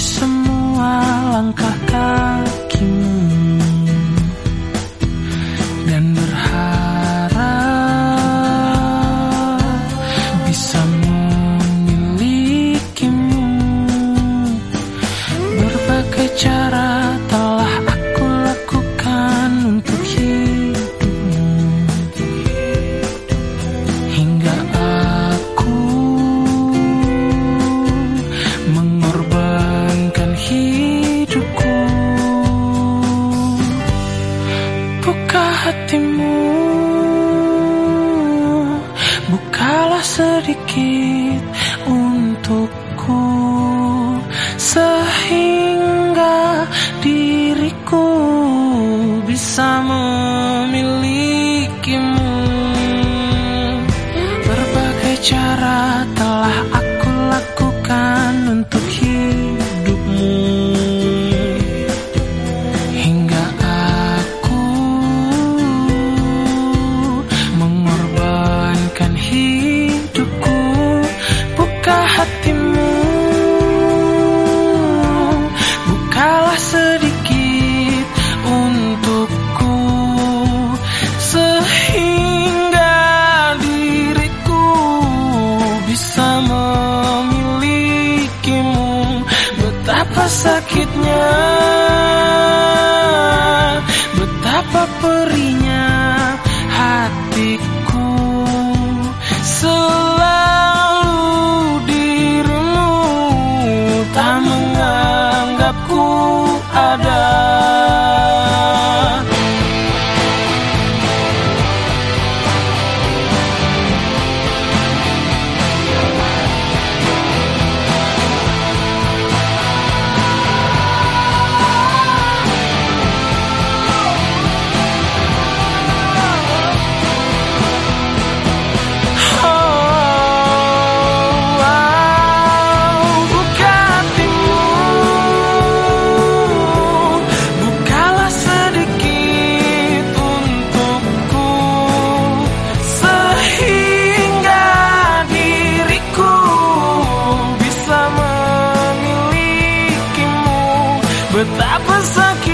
semua langkah kakimu. Dan berharap bisa memilikimu. Berbagai cara sedikit untukku sehingga diriku bisa memilikimu. Berbagai cara telah with that was